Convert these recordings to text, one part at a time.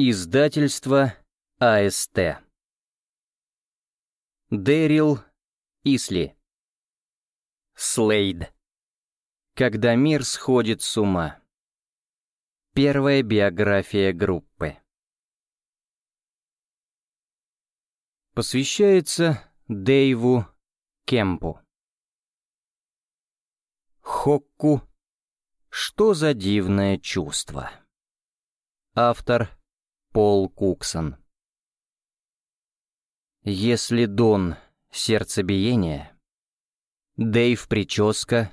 Издательство АСТ. Дэрил Исли. Слейд. Когда мир сходит с ума. Первая биография группы. Посвящается Дэйву Кемпу. Хокку. Что за дивное чувство? Автор Пол Куксон. Если Дон — сердцебиение, Дэйв — прическа,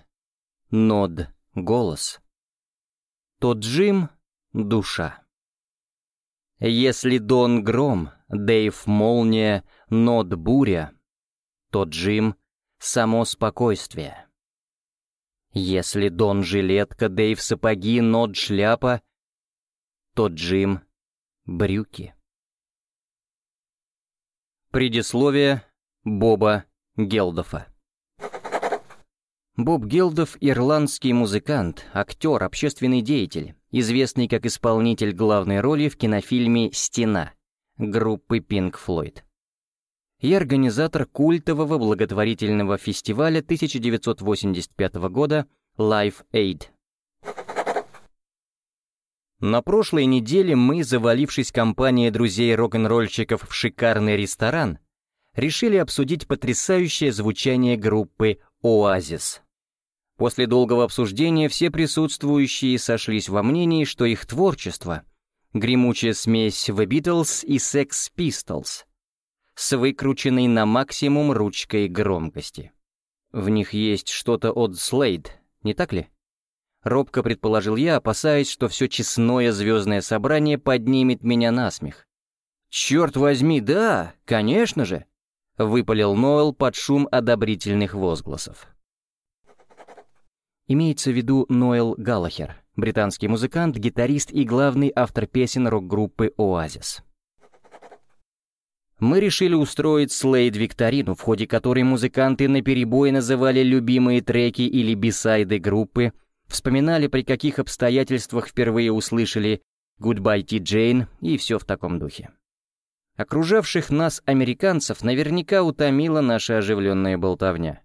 Нод — голос, то Джим — душа. Если Дон — гром, Дэйв — молния, Нод — буря, то Джим — само спокойствие. Если Дон — жилетка, Дэйв — сапоги, Нод — шляпа, то Джим — брюки. Предисловие Боба Гелдофа Боб Гелдов — ирландский музыкант, актер, общественный деятель, известный как исполнитель главной роли в кинофильме «Стена» группы Pink Floyd. И организатор культового благотворительного фестиваля 1985 года Live Aid. На прошлой неделе мы, завалившись компанией друзей рок-н-ролльщиков в шикарный ресторан, решили обсудить потрясающее звучание группы «Оазис». После долгого обсуждения все присутствующие сошлись во мнении, что их творчество — гремучая смесь The Beatles и Sex Pistols с выкрученной на максимум ручкой громкости. В них есть что-то от Slade, не так ли? Робко предположил я, опасаясь, что все честное звездное собрание поднимет меня на смех. «Черт возьми, да, конечно же!» — выпалил Ноэл под шум одобрительных возгласов. Имеется в виду Ноэл Галлахер, британский музыкант, гитарист и главный автор песен рок-группы «Оазис». Мы решили устроить слейд-викторину, в ходе которой музыканты наперебой называли любимые треки или бисайды группы — Вспоминали, при каких обстоятельствах впервые услышали «Goodbye, Ти Джейн» и все в таком духе. Окружавших нас американцев наверняка утомила наша оживленная болтовня.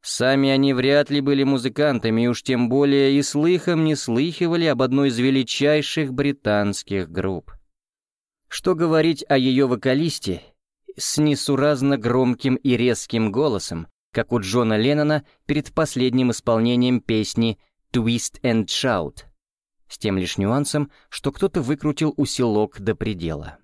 Сами они вряд ли были музыкантами, и уж тем более и слыхом не слыхивали об одной из величайших британских групп. Что говорить о ее вокалисте с несуразно громким и резким голосом, как у Джона Леннона перед последним исполнением песни Twist and Shout, с тем лишь нюансом, что кто-то выкрутил усилок до предела.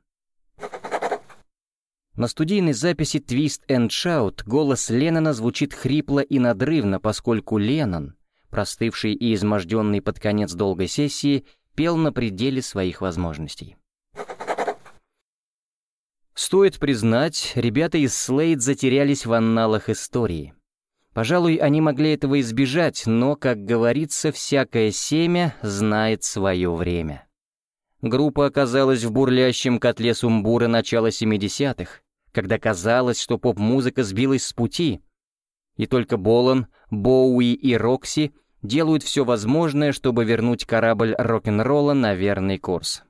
На студийной записи Twist and Shout голос Леннона звучит хрипло и надрывно, поскольку Леннон, простывший и изможденный под конец долгой сессии, пел на пределе своих возможностей. Стоит признать, ребята из Слейд затерялись в анналах истории. Пожалуй, они могли этого избежать, но, как говорится, всякое семя знает свое время. Группа оказалась в бурлящем котле сумбура начала 70-х, когда казалось, что поп-музыка сбилась с пути, и только Болан, Боуи и Рокси делают все возможное, чтобы вернуть корабль рок-н-ролла на верный курс.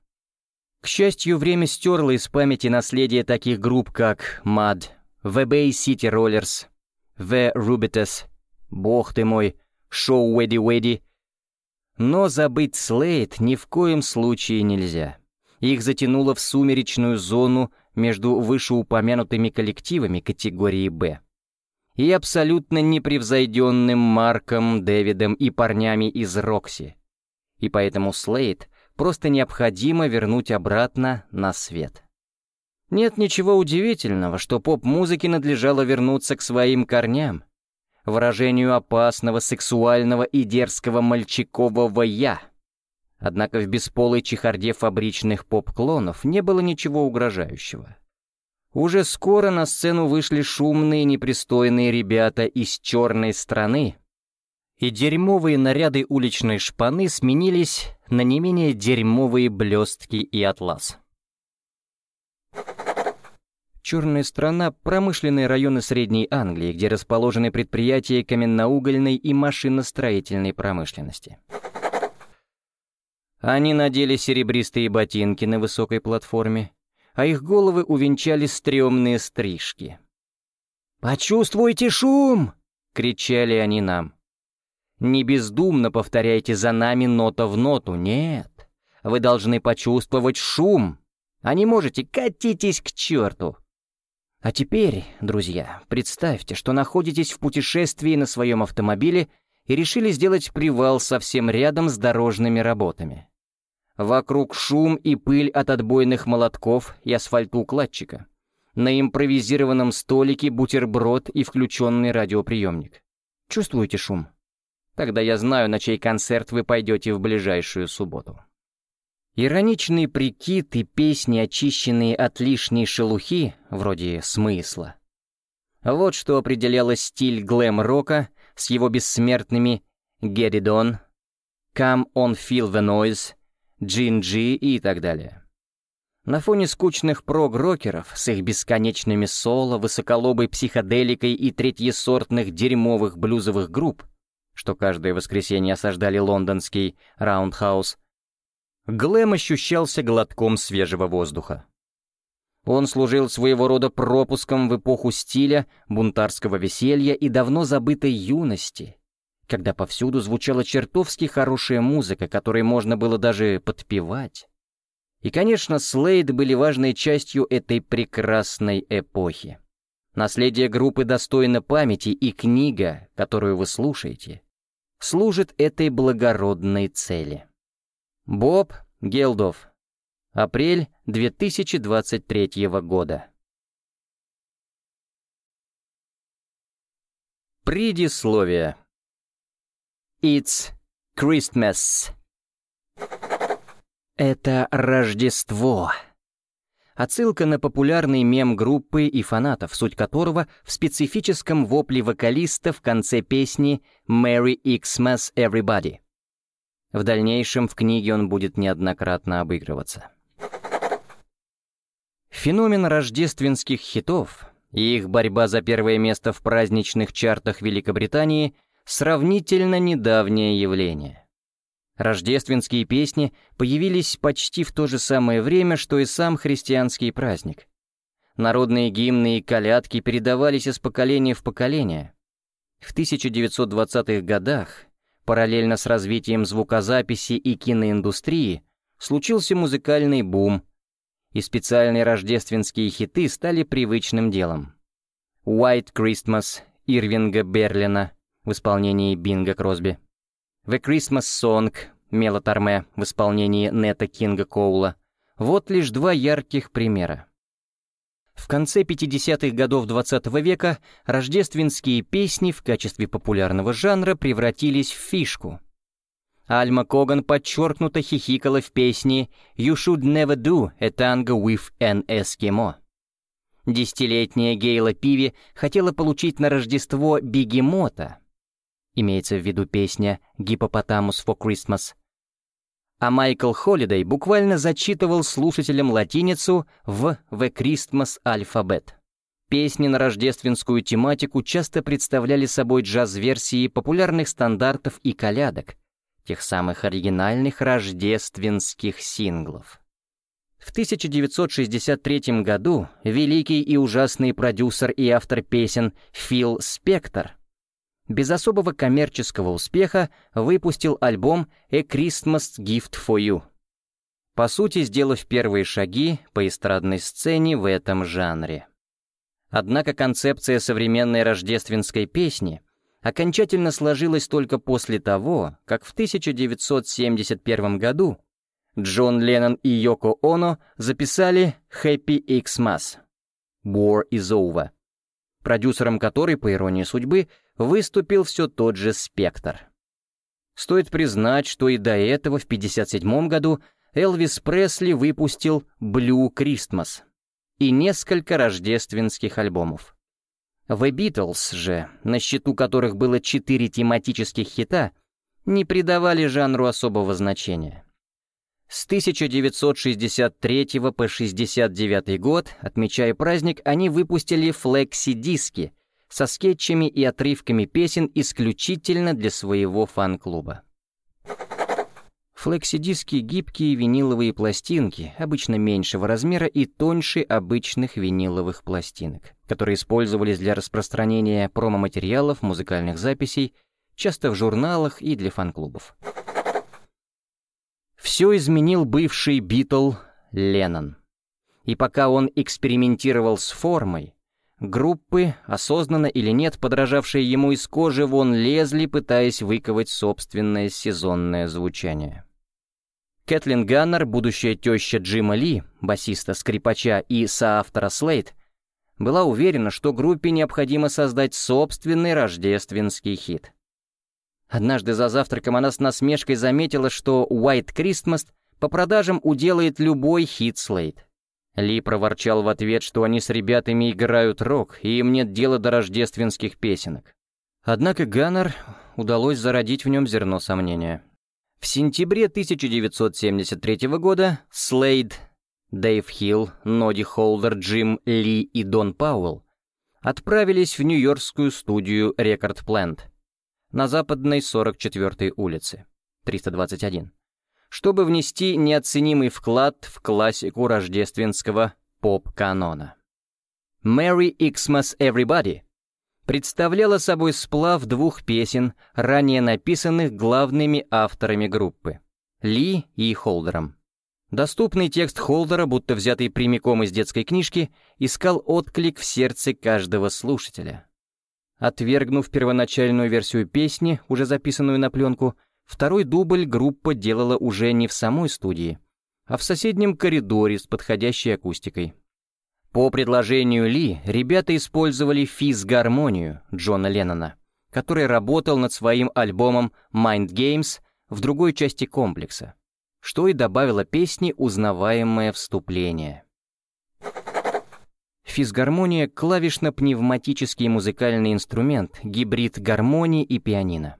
К счастью, время стерло из памяти наследие таких групп, как MAD, The Bay City Rollers, The Rubitus, бог ты мой, шоу Уэдди Уэдди. Но забыть Слейд ни в коем случае нельзя. Их затянуло в сумеречную зону между вышеупомянутыми коллективами категории «Б» и абсолютно непревзойденным Марком, Дэвидом и парнями из Рокси. И поэтому Слейд просто необходимо вернуть обратно на свет. Нет ничего удивительного, что поп-музыке надлежало вернуться к своим корням, выражению опасного, сексуального и дерзкого мальчикового «я». Однако в бесполой чехарде фабричных поп-клонов не было ничего угрожающего. Уже скоро на сцену вышли шумные непристойные ребята из черной страны, и дерьмовые наряды уличной шпаны сменились на не менее дерьмовые блестки и атлас. Черная страна — промышленные районы Средней Англии, где расположены предприятия каменноугольной и машиностроительной промышленности. Они надели серебристые ботинки на высокой платформе, а их головы увенчали стрёмные стрижки. «Почувствуйте шум!» — кричали они нам. «Не бездумно повторяйте за нами нота в ноту, нет. Вы должны почувствовать шум, а не можете катитесь к черту!» А теперь, друзья, представьте, что находитесь в путешествии на своем автомобиле и решили сделать привал совсем рядом с дорожными работами. Вокруг шум и пыль от отбойных молотков и асфальтоукладчика. На импровизированном столике бутерброд и включенный радиоприемник. Чувствуете шум? Тогда я знаю, на чей концерт вы пойдете в ближайшую субботу. Ироничный прикид и песни, очищенные от лишней шелухи, вроде смысла. Вот что определяло стиль глэм-рока с его бессмертными «Get It On», «Come On Feel The Noise», «Gin-G» и так далее. На фоне скучных прог-рокеров с их бесконечными соло, высоколобой психоделикой и третьесортных дерьмовых блюзовых групп, что каждое воскресенье осаждали лондонский Раундхаус, Глэм ощущался глотком свежего воздуха. Он служил своего рода пропуском в эпоху стиля, бунтарского веселья и давно забытой юности, когда повсюду звучала чертовски хорошая музыка, которой можно было даже подпевать. И, конечно, Слейд были важной частью этой прекрасной эпохи. Наследие группы достойно памяти, и книга, которую вы слушаете, служит этой благородной цели. Боб Гелдов. Апрель 2023 года. Предисловие. It's Christmas. Это Рождество. Отсылка на популярный мем группы и фанатов, суть которого в специфическом вопле вокалиста в конце песни «Merry Xmas Everybody». В дальнейшем в книге он будет неоднократно обыгрываться. Феномен рождественских хитов и их борьба за первое место в праздничных чартах Великобритании — сравнительно недавнее явление. Рождественские песни появились почти в то же самое время, что и сам христианский праздник. Народные гимны и колядки передавались из поколения в поколение. В 1920-х годах Параллельно с развитием звукозаписи и киноиндустрии случился музыкальный бум, и специальные рождественские хиты стали привычным делом. «White Christmas» Ирвинга Берлина в исполнении Бинга Кросби, «The Christmas Song» Мела Торме в исполнении Нета Кинга Коула — вот лишь два ярких примера. В конце 50-х годов XX -го века рождественские песни в качестве популярного жанра превратились в фишку. Альма Коган подчеркнуто хихикала в песне «You should never do a tango with an Eskimo». Десятилетняя Гейла Пиви хотела получить на Рождество бегемота. Имеется в виду песня «Гиппопотамус for Christmas», а Майкл Холидей буквально зачитывал слушателям латиницу в «The Christmas Alphabet». Песни на рождественскую тематику часто представляли собой джаз-версии популярных стандартов и колядок, тех самых оригинальных рождественских синглов. В 1963 году великий и ужасный продюсер и автор песен Фил Спектор без особого коммерческого успеха выпустил альбом «A Christmas Gift for You», по сути сделав первые шаги по эстрадной сцене в этом жанре. Однако концепция современной рождественской песни окончательно сложилась только после того, как в 1971 году Джон Леннон и Йоко Оно записали «Happy Xmas» — «War is over», продюсером которой, по иронии судьбы, выступил все тот же «Спектр». Стоит признать, что и до этого, в 1957 году, Элвис Пресли выпустил «Blue Christmas» и несколько рождественских альбомов. The Beatles же, на счету которых было четыре тематических хита, не придавали жанру особого значения. С 1963 по 1969 год, отмечая праздник, они выпустили флекси-диски — со скетчами и отрывками песен исключительно для своего фан-клуба. Флекси-диски — гибкие виниловые пластинки, обычно меньшего размера и тоньше обычных виниловых пластинок, которые использовались для распространения промо-материалов, музыкальных записей, часто в журналах и для фан-клубов. Все изменил бывший Битл Леннон. И пока он экспериментировал с формой, группы, осознанно или нет, подражавшие ему из кожи вон лезли, пытаясь выковать собственное сезонное звучание. Кэтлин Ганнер, будущая теща Джима Ли, басиста, скрипача и соавтора Слейт, была уверена, что группе необходимо создать собственный рождественский хит. Однажды за завтраком она с насмешкой заметила, что «White Christmas» по продажам уделает любой хит Слейт. Ли проворчал в ответ, что они с ребятами играют рок, и им нет дела до рождественских песенок. Однако Ганнер удалось зародить в нем зерно сомнения. В сентябре 1973 года Слейд, Дэйв Хилл, Ноди Холдер, Джим Ли и Дон Пауэлл отправились в нью-йоркскую студию Record Plant на западной 44-й улице, 321, чтобы внести неоценимый вклад в классику рождественского поп-канона. «Merry Xmas Everybody» представляла собой сплав двух песен, ранее написанных главными авторами группы — Ли и Холдером. Доступный текст Холдера, будто взятый прямиком из детской книжки, искал отклик в сердце каждого слушателя. Отвергнув первоначальную версию песни, уже записанную на пленку, второй дубль группа делала уже не в самой студии, а в соседнем коридоре с подходящей акустикой. По предложению Ли, ребята использовали физ-гармонию Джона Леннона, который работал над своим альбомом Mind Games в другой части комплекса, что и добавило песне узнаваемое вступление. Физгармония — клавишно-пневматический музыкальный инструмент, гибрид гармонии и пианино.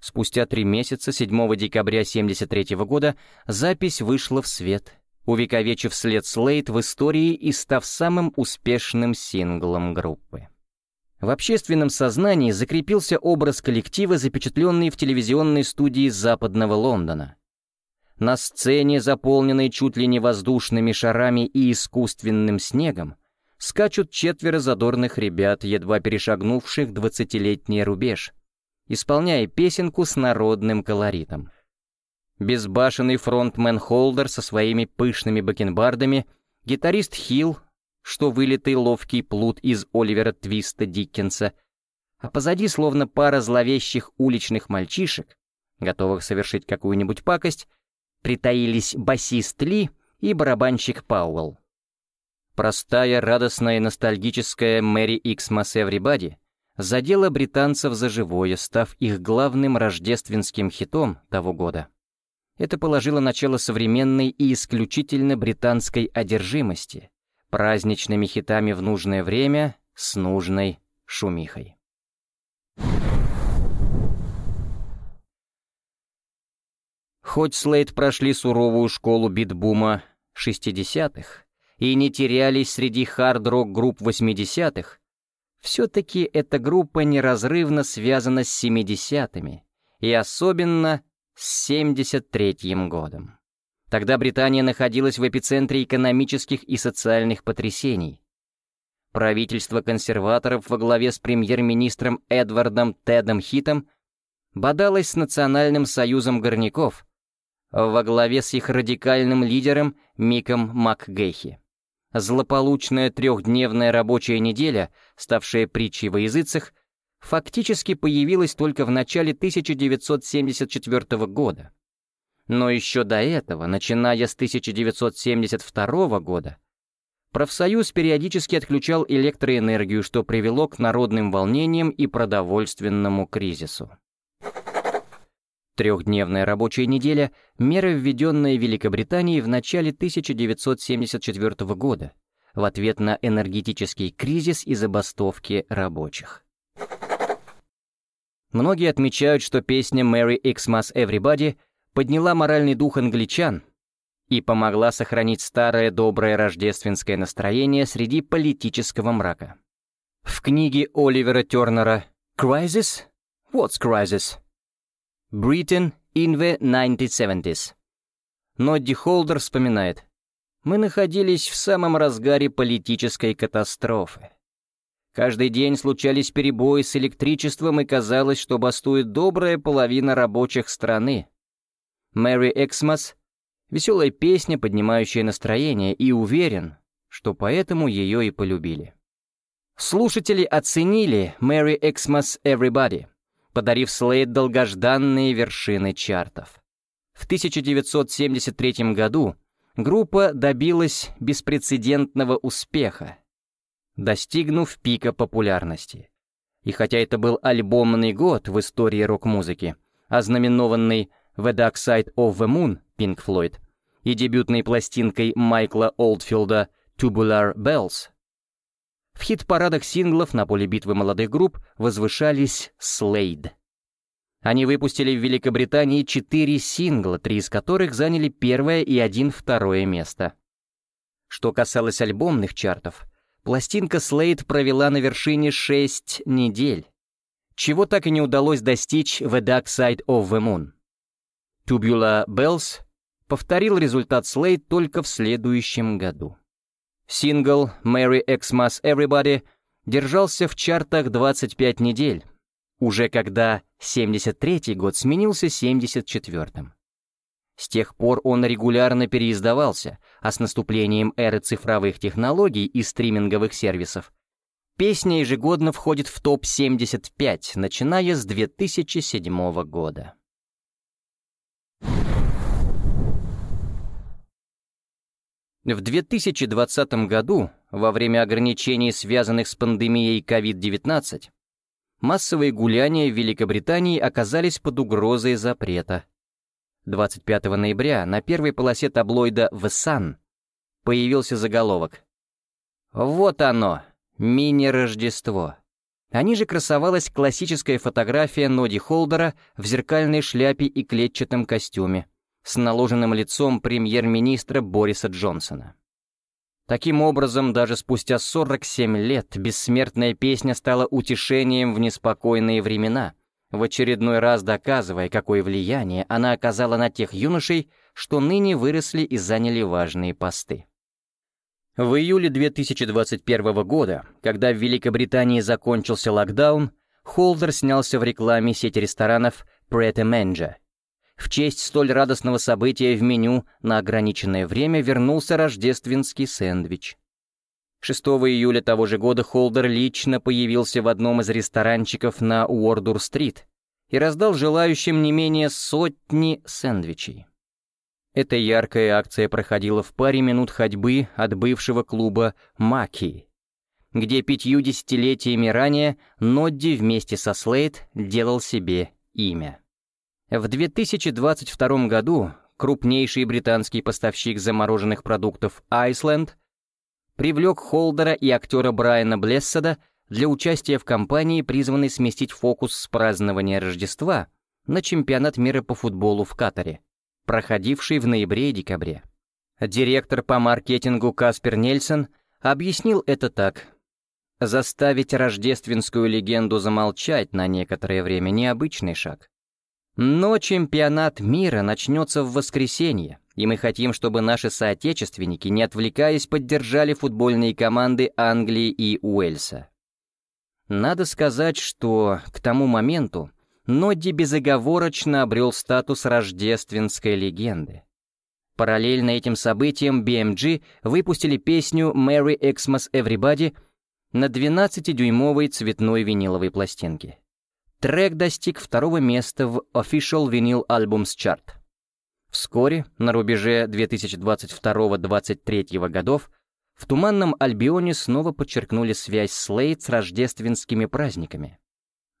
Спустя три месяца, 7 декабря 1973 года, запись вышла в свет — увековечив след Слейд в истории и став самым успешным синглом группы. В общественном сознании закрепился образ коллектива, запечатленный в телевизионной студии западного Лондона. На сцене, заполненной чуть ли не воздушными шарами и искусственным снегом, скачут четверо задорных ребят, едва перешагнувших двадцатилетний рубеж, исполняя песенку с народным колоритом. Безбашенный фронтмен Холдер со своими пышными бакенбардами, гитарист Хилл, что вылитый ловкий плут из Оливера Твиста Диккенса, а позади словно пара зловещих уличных мальчишек, готовых совершить какую-нибудь пакость, притаились басист Ли и барабанщик Пауэлл. Простая, радостная ностальгическая Мэри Иксмас Эврибади задела британцев за живое, став их главным рождественским хитом того года. Это положило начало современной и исключительно британской одержимости, праздничными хитами в нужное время с нужной шумихой. Хоть Слейд прошли суровую школу битбума 60-х и не терялись среди хард-рок групп 80-х, все-таки эта группа неразрывно связана с 70-ми, и особенно с 73 годом. Тогда Британия находилась в эпицентре экономических и социальных потрясений. Правительство консерваторов во главе с премьер-министром Эдвардом Тедом Хитом бодалось с Национальным союзом горняков во главе с их радикальным лидером Миком МакГейхи. Злополучная трехдневная рабочая неделя, ставшая притчей во языцах, фактически появилась только в начале 1974 года. Но еще до этого, начиная с 1972 года, профсоюз периодически отключал электроэнергию, что привело к народным волнениям и продовольственному кризису. Трехдневная рабочая неделя — мера, введенная Великобританией в начале 1974 года в ответ на энергетический кризис и забастовки рабочих. Многие отмечают, что песня «Merry Xmas Everybody» подняла моральный дух англичан и помогла сохранить старое доброе рождественское настроение среди политического мрака. В книге Оливера Тернера «Crisis? What's Crisis?» Britain in the 1970s. Нодди Холдер вспоминает. «Мы находились в самом разгаре политической катастрофы. Каждый день случались перебои с электричеством, и казалось, что бастует добрая половина рабочих страны. Мэри Эксмас — веселая песня, поднимающая настроение, и уверен, что поэтому ее и полюбили. Слушатели оценили Мэри Эксмас Everybody, подарив Слейд долгожданные вершины чартов. В 1973 году группа добилась беспрецедентного успеха, достигнув пика популярности. И хотя это был альбомный год в истории рок-музыки, ознаменованный «The Dark Side of the Moon» Pink Floyd и дебютной пластинкой Майкла Олдфилда «Tubular Bells», в хит-парадах синглов на поле битвы молодых групп возвышались Slade. Они выпустили в Великобритании четыре сингла, три из которых заняли первое и один второе место. Что касалось альбомных чартов, пластинка Slade провела на вершине шесть недель, чего так и не удалось достичь в The Dark Side of the Moon. Tubular Bells повторил результат Slade только в следующем году. Сингл «Merry Xmas Everybody» держался в чартах 25 недель, уже когда 73-й год сменился 74-м. С тех пор он регулярно переиздавался, а с наступлением эры цифровых технологий и стриминговых сервисов песня ежегодно входит в топ-75, начиная с 2007 года. В 2020 году, во время ограничений, связанных с пандемией COVID-19, массовые гуляния в Великобритании оказались под угрозой запрета. 25 ноября на первой полосе таблоида «The Sun» появился заголовок «Вот оно, мини-рождество». А ниже красовалась классическая фотография Ноди Холдера в зеркальной шляпе и клетчатом костюме с наложенным лицом премьер-министра Бориса Джонсона. Таким образом, даже спустя 47 лет бессмертная песня стала утешением в неспокойные времена, в очередной раз доказывая, какое влияние она оказала на тех юношей, что ныне выросли и заняли важные посты. В июле 2021 года, когда в Великобритании закончился локдаун, Холдер снялся в рекламе сети ресторанов Pret Manger в честь столь радостного события в меню на ограниченное время вернулся рождественский сэндвич. 6 июля того же года Холдер лично появился в одном из ресторанчиков на Уордур-стрит и раздал желающим не менее сотни сэндвичей. Эта яркая акция проходила в паре минут ходьбы от бывшего клуба «Маки», где пятью десятилетиями ранее Нодди вместе со Слейд делал себе имя. В 2022 году крупнейший британский поставщик замороженных продуктов Iceland привлек Холдера и актера Брайана Блесседа для участия в кампании, призванной сместить фокус с празднования Рождества на чемпионат мира по футболу в Катаре, проходивший в ноябре и декабре. Директор по маркетингу Каспер Нельсон объяснил это так. Заставить рождественскую легенду замолчать на некоторое время — необычный шаг. Но чемпионат мира начнется в воскресенье, и мы хотим, чтобы наши соотечественники, не отвлекаясь, поддержали футбольные команды Англии и Уэльса. Надо сказать, что к тому моменту Нодди безоговорочно обрел статус рождественской легенды. Параллельно этим событиям BMG выпустили песню «Merry Xmas Everybody» на 12-дюймовой цветной виниловой пластинке. Трек достиг второго места в Official Vinyl Albums Chart. Вскоре, на рубеже 2022-2023 годов, в Туманном Альбионе снова подчеркнули связь Слейд с рождественскими праздниками.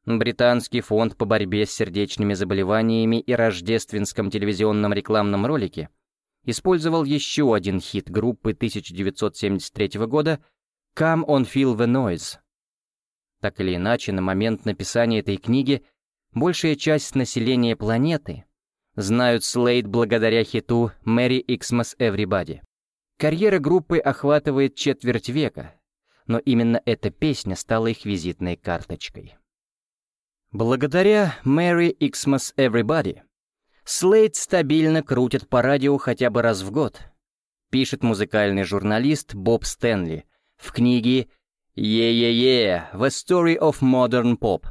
Британский фонд по борьбе с сердечными заболеваниями и рождественском телевизионном рекламном ролике использовал еще один хит группы 1973 года «Come on Feel the Noise», так или иначе, на момент написания этой книги большая часть населения планеты знают Слейд благодаря хиту «Merry Xmas Everybody». Карьера группы охватывает четверть века, но именно эта песня стала их визитной карточкой. Благодаря «Merry Xmas Everybody» Слейд стабильно крутят по радио хотя бы раз в год, пишет музыкальный журналист Боб Стэнли в книге «Е-е-е, The Story of Modern Pop»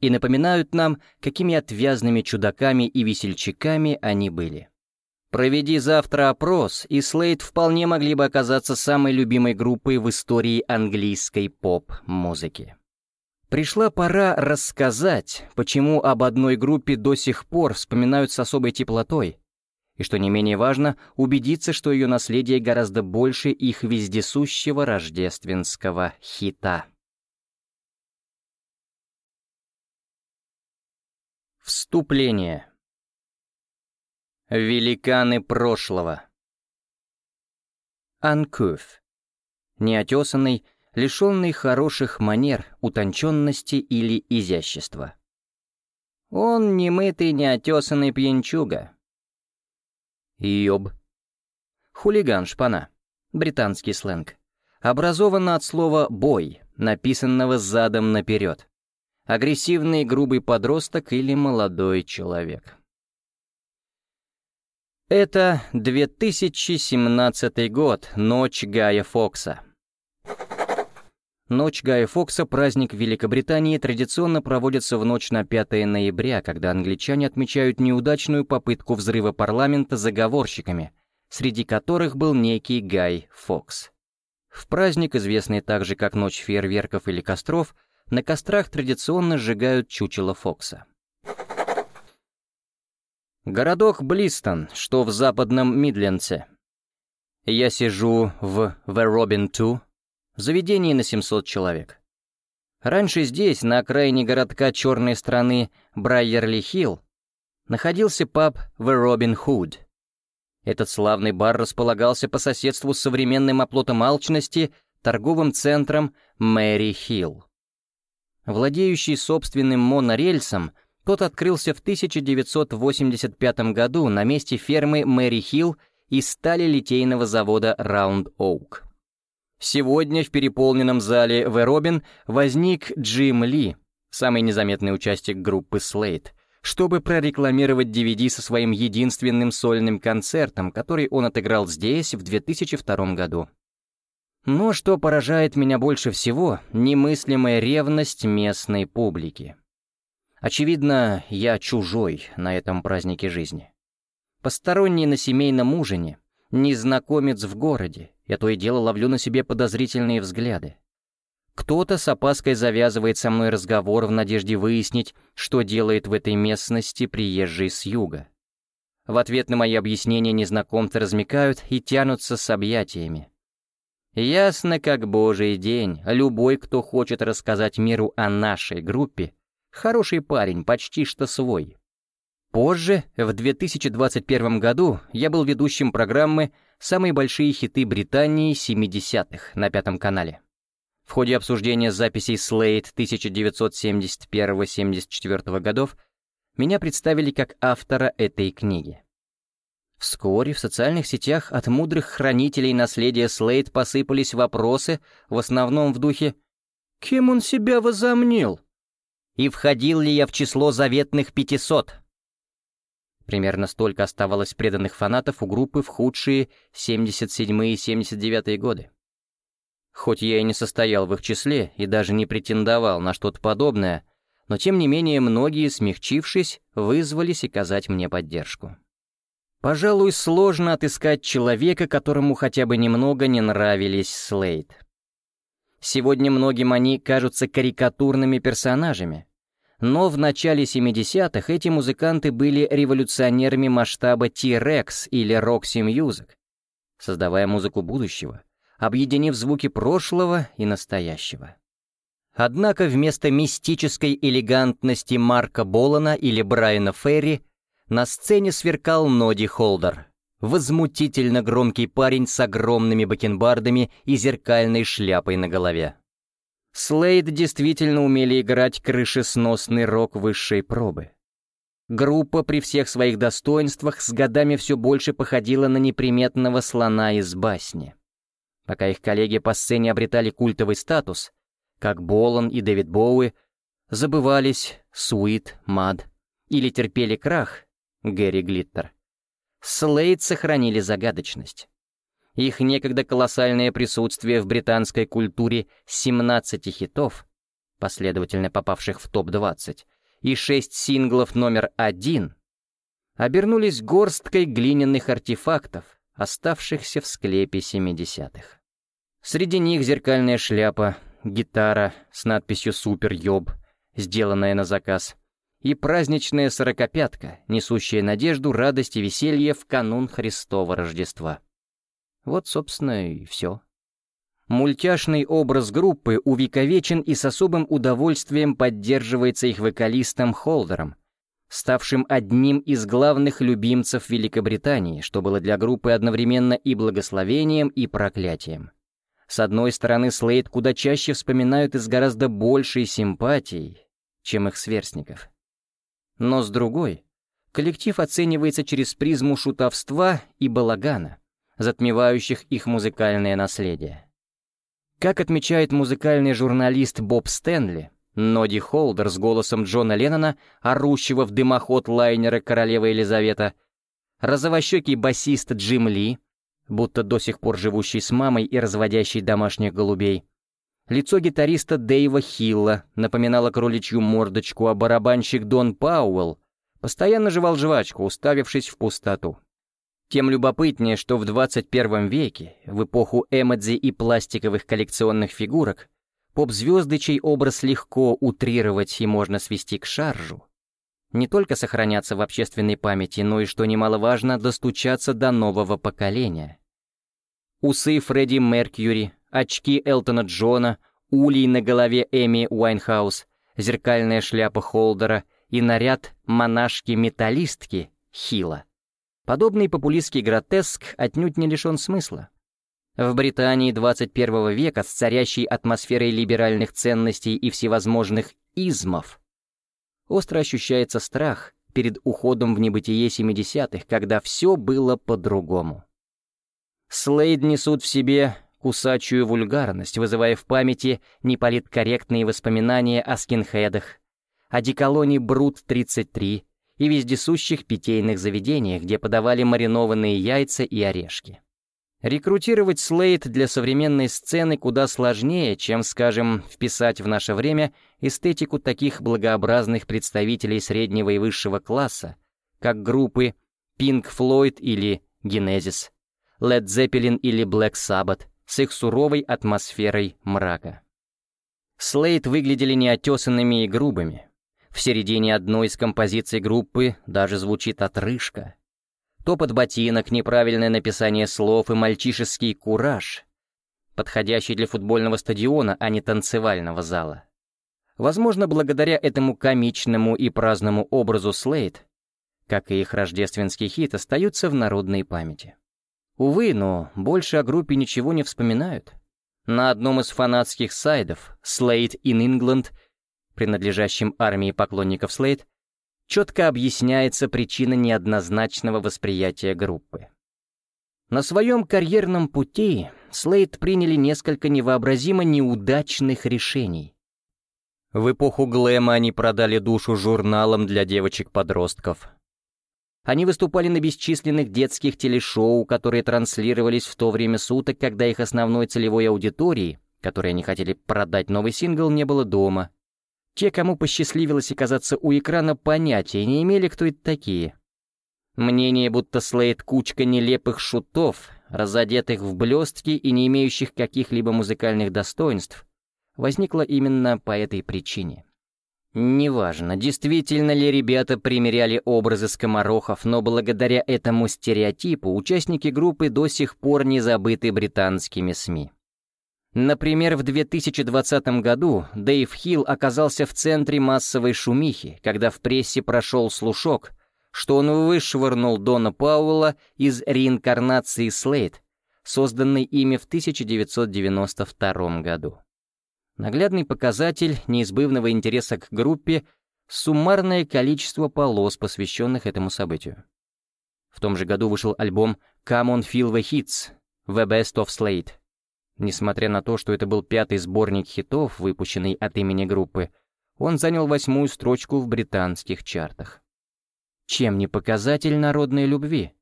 и напоминают нам, какими отвязными чудаками и весельчаками они были. Проведи завтра опрос, и Слейд вполне могли бы оказаться самой любимой группой в истории английской поп-музыки. Пришла пора рассказать, почему об одной группе до сих пор вспоминают с особой теплотой, и, что не менее важно, убедиться, что ее наследие гораздо больше их вездесущего рождественского хита. Вступление. Великаны прошлого. Анкуф. Неотесанный, лишенный хороших манер, утонченности или изящества. Он немытый, неотесанный пьянчуга. Йоб. Хулиган шпана. Британский сленг. Образовано от слова «бой», написанного задом наперед. Агрессивный грубый подросток или молодой человек. Это 2017 год, ночь Гая Фокса. Ночь Гая Фокса, праздник Великобритании, традиционно проводится в ночь на 5 ноября, когда англичане отмечают неудачную попытку взрыва парламента заговорщиками, среди которых был некий Гай Фокс. В праздник, известный также как Ночь фейерверков или костров, на кострах традиционно сжигают чучело Фокса. Городок Блистон, что в западном Мидлендсе. Я сижу в The Robin 2, заведении на 700 человек. Раньше здесь, на окраине городка черной страны Брайерли-Хилл, находился паб The Robin Hood. Этот славный бар располагался по соседству с современным оплотом алчности торговым центром Мэри Хилл. Владеющий собственным монорельсом — тот открылся в 1985 году на месте фермы Мэри Хилл и стали литейного завода Round Oak. Сегодня в переполненном зале в Робин возник Джим Ли, самый незаметный участник группы Slate, чтобы прорекламировать DVD со своим единственным сольным концертом, который он отыграл здесь в 2002 году. Но что поражает меня больше всего — немыслимая ревность местной публики. Очевидно, я чужой на этом празднике жизни. Посторонний на семейном ужине, незнакомец в городе, я то и дело ловлю на себе подозрительные взгляды. Кто-то с опаской завязывает со мной разговор в надежде выяснить, что делает в этой местности приезжий с юга. В ответ на мои объяснения незнакомцы размекают и тянутся с объятиями. Ясно как божий день, любой, кто хочет рассказать миру о нашей группе, Хороший парень, почти что свой. Позже, в 2021 году, я был ведущим программы «Самые большие хиты Британии 70-х» на Пятом канале. В ходе обсуждения записей Slate 1971-74 годов меня представили как автора этой книги. Вскоре в социальных сетях от мудрых хранителей наследия Слейд посыпались вопросы, в основном в духе «Кем он себя возомнил?» и входил ли я в число заветных 500. Примерно столько оставалось преданных фанатов у группы в худшие 77 и 79 годы. Хоть я и не состоял в их числе и даже не претендовал на что-то подобное, но тем не менее многие, смягчившись, вызвались оказать мне поддержку. Пожалуй, сложно отыскать человека, которому хотя бы немного не нравились Слейд. Сегодня многим они кажутся карикатурными персонажами. Но в начале 70-х эти музыканты были революционерами масштаба T-Rex или Roxy Music, создавая музыку будущего, объединив звуки прошлого и настоящего. Однако вместо мистической элегантности Марка Болана или Брайана Ферри на сцене сверкал Ноди Холдер, возмутительно громкий парень с огромными бакенбардами и зеркальной шляпой на голове. Слейд действительно умели играть крышесносный рок высшей пробы. Группа при всех своих достоинствах с годами все больше походила на неприметного слона из басни. Пока их коллеги по сцене обретали культовый статус, как Болан и Дэвид Боуи, забывались Суит, Мад или терпели крах, Гэри Глиттер. Слейд сохранили загадочность. Их некогда колоссальное присутствие в британской культуре 17 хитов, последовательно попавших в топ-20, и 6 синглов номер один, обернулись горсткой глиняных артефактов, оставшихся в склепе 70-х. Среди них зеркальная шляпа, гитара с надписью «Супер Йоб», сделанная на заказ, и праздничная сорокопятка, несущая надежду, радость и веселье в канун Христова Рождества. Вот, собственно, и все. Мультяшный образ группы увековечен и с особым удовольствием поддерживается их вокалистом Холдером, ставшим одним из главных любимцев Великобритании, что было для группы одновременно и благословением, и проклятием. С одной стороны, Слейд куда чаще вспоминают и с гораздо большей симпатией, чем их сверстников. Но с другой, коллектив оценивается через призму шутовства и балагана, затмевающих их музыкальное наследие. Как отмечает музыкальный журналист Боб Стэнли, Ноди Холдер с голосом Джона Леннона, орущего в дымоход лайнера «Королева Елизавета», розовощекий басист Джим Ли, будто до сих пор живущий с мамой и разводящий домашних голубей, Лицо гитариста Дэйва Хилла напоминало кроличью мордочку, а барабанщик Дон Пауэлл постоянно жевал жвачку, уставившись в пустоту. Тем любопытнее, что в 21 веке, в эпоху эмодзи и пластиковых коллекционных фигурок, поп-звезды, чей образ легко утрировать и можно свести к шаржу, не только сохранятся в общественной памяти, но и, что немаловажно, достучаться до нового поколения. Усы Фредди Меркьюри, очки Элтона Джона, улей на голове Эми Уайнхаус, зеркальная шляпа Холдера и наряд монашки-металлистки Хила. Подобный популистский гротеск отнюдь не лишен смысла. В Британии 21 века с царящей атмосферой либеральных ценностей и всевозможных измов остро ощущается страх перед уходом в небытие 70-х, когда все было по-другому. Слейд несут в себе кусачую вульгарность, вызывая в памяти неполиткорректные воспоминания о скинхедах, о деколоне Брут-33 и вездесущих питейных заведениях, где подавали маринованные яйца и орешки. Рекрутировать Слейд для современной сцены куда сложнее, чем, скажем, вписать в наше время эстетику таких благообразных представителей среднего и высшего класса, как группы Pink Floyd или Genesis, Led Zeppelin или Black Sabbath, с их суровой атмосферой мрака. Слейд выглядели неотесанными и грубыми. В середине одной из композиций группы даже звучит отрыжка. Топот ботинок, неправильное написание слов и мальчишеский кураж, подходящий для футбольного стадиона, а не танцевального зала. Возможно, благодаря этому комичному и праздному образу Слейд, как и их рождественский хит, остаются в народной памяти. Увы, но больше о группе ничего не вспоминают. На одном из фанатских сайтов Slade in England, принадлежащем армии поклонников Slade, четко объясняется причина неоднозначного восприятия группы. На своем карьерном пути Слейд приняли несколько невообразимо неудачных решений. В эпоху глэма они продали душу журналам для девочек-подростков, они выступали на бесчисленных детских телешоу, которые транслировались в то время суток, когда их основной целевой аудитории, которой они хотели продать новый сингл, не было дома. Те, кому посчастливилось оказаться у экрана, понятия не имели, кто это такие. Мнение, будто Слейд кучка нелепых шутов, разодетых в блестки и не имеющих каких-либо музыкальных достоинств, возникло именно по этой причине. Неважно, действительно ли ребята примеряли образы скоморохов, но благодаря этому стереотипу участники группы до сих пор не забыты британскими СМИ. Например, в 2020 году Дэйв Хилл оказался в центре массовой шумихи, когда в прессе прошел слушок, что он вышвырнул Дона Пауэлла из реинкарнации Слейд, созданной ими в 1992 году. Наглядный показатель неизбывного интереса к группе — суммарное количество полос, посвященных этому событию. В том же году вышел альбом «Come on Feel the Hits» — «The Best of Slate». Несмотря на то, что это был пятый сборник хитов, выпущенный от имени группы, он занял восьмую строчку в британских чартах. Чем не показатель народной любви?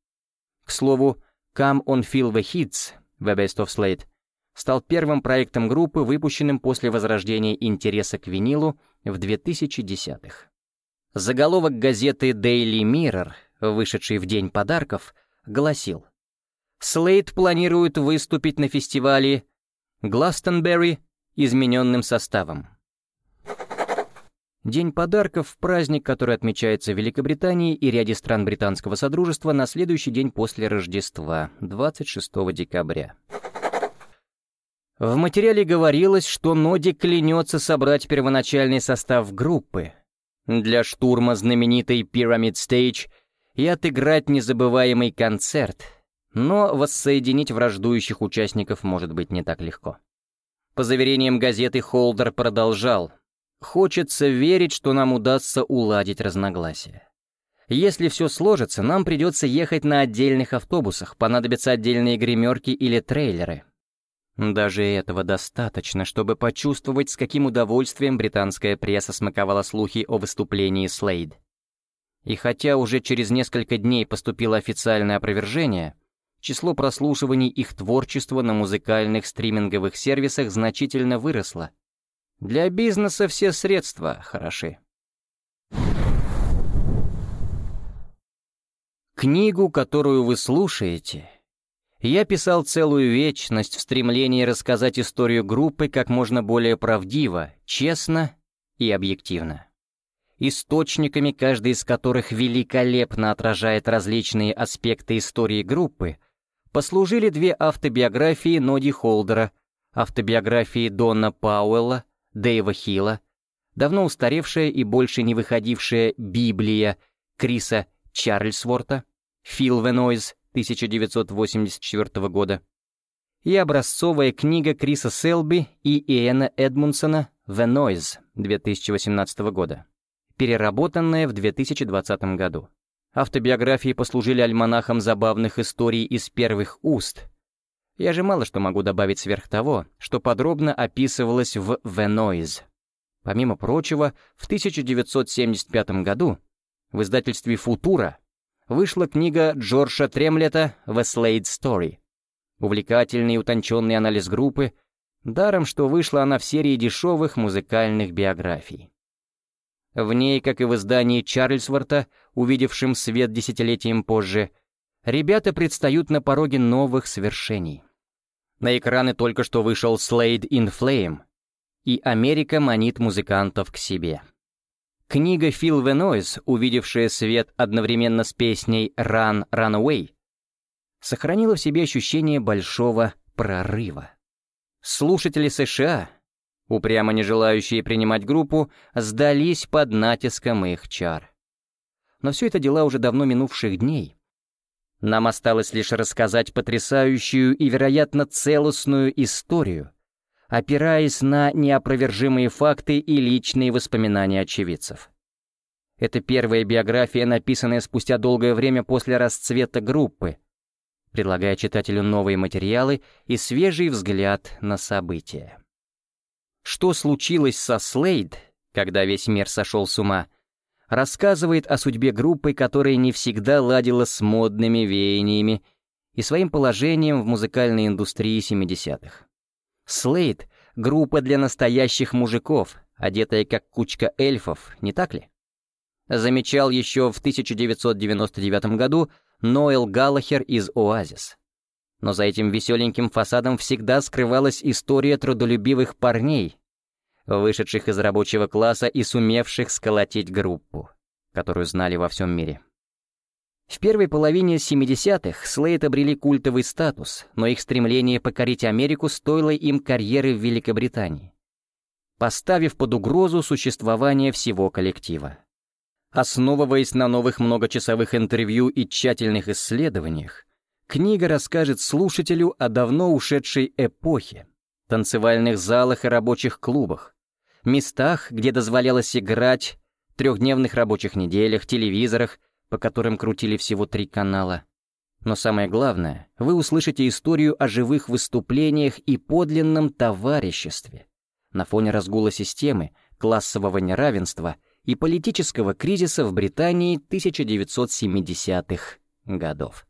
К слову, Come on Feel the Hits, The Best of Slate, стал первым проектом группы, выпущенным после возрождения интереса к винилу в 2010-х. Заголовок газеты Daily Mirror, вышедший в День подарков, гласил «Слейд планирует выступить на фестивале Гластонберри измененным составом». День подарков — праздник, который отмечается в Великобритании и ряде стран британского содружества на следующий день после Рождества, 26 декабря. В материале говорилось, что Ноди клянется собрать первоначальный состав группы для штурма знаменитой Pyramid Stage и отыграть незабываемый концерт, но воссоединить враждующих участников может быть не так легко. По заверениям газеты, Холдер продолжал — Хочется верить, что нам удастся уладить разногласия. Если все сложится, нам придется ехать на отдельных автобусах, понадобятся отдельные гримерки или трейлеры. Даже этого достаточно, чтобы почувствовать, с каким удовольствием британская пресса смаковала слухи о выступлении Слейд. И хотя уже через несколько дней поступило официальное опровержение, число прослушиваний их творчества на музыкальных стриминговых сервисах значительно выросло — для бизнеса все средства хороши. Книгу, которую вы слушаете, я писал целую вечность в стремлении рассказать историю группы как можно более правдиво, честно и объективно. Источниками, каждый из которых великолепно отражает различные аспекты истории группы, послужили две автобиографии Ноди Холдера, автобиографии Дона Пауэлла Дэйва Хилла, давно устаревшая и больше не выходившая «Библия» Криса Чарльсворта, Фил Венойз 1984 года, и образцовая книга Криса Селби и Иэна Эдмунсона «The 2018 года, переработанная в 2020 году. Автобиографии послужили альманахом забавных историй из первых уст, я же мало что могу добавить сверх того, что подробно описывалось в «The Noise». Помимо прочего, в 1975 году в издательстве «Футура» вышла книга Джорджа Тремлета «The Slade Story». Увлекательный и утонченный анализ группы, даром что вышла она в серии дешевых музыкальных биографий. В ней, как и в издании Чарльзворта, увидевшем свет десятилетием позже, ребята предстают на пороге новых свершений. На экраны только что вышел Slade in Flame, и Америка манит музыкантов к себе. Книга Фил Венойс, увидевшая свет одновременно с песней «Run, Run Away», сохранила в себе ощущение большого прорыва. Слушатели США, упрямо не желающие принимать группу, сдались под натиском их чар. Но все это дела уже давно минувших дней, нам осталось лишь рассказать потрясающую и, вероятно, целостную историю, опираясь на неопровержимые факты и личные воспоминания очевидцев. Это первая биография, написанная спустя долгое время после расцвета группы, предлагая читателю новые материалы и свежий взгляд на события. Что случилось со Слейд, когда весь мир сошел с ума, рассказывает о судьбе группы, которая не всегда ладила с модными веяниями и своим положением в музыкальной индустрии 70-х. Слейд — группа для настоящих мужиков, одетая как кучка эльфов, не так ли? Замечал еще в 1999 году Ноэл Галлахер из «Оазис». Но за этим веселеньким фасадом всегда скрывалась история трудолюбивых парней, вышедших из рабочего класса и сумевших сколотить группу, которую знали во всем мире. В первой половине 70-х Слейд обрели культовый статус, но их стремление покорить Америку стоило им карьеры в Великобритании, поставив под угрозу существование всего коллектива. Основываясь на новых многочасовых интервью и тщательных исследованиях, книга расскажет слушателю о давно ушедшей эпохе, танцевальных залах и рабочих клубах, местах, где дозволялось играть, трехдневных рабочих неделях, телевизорах, по которым крутили всего три канала. Но самое главное, вы услышите историю о живых выступлениях и подлинном товариществе на фоне разгула системы, классового неравенства и политического кризиса в Британии 1970-х годов.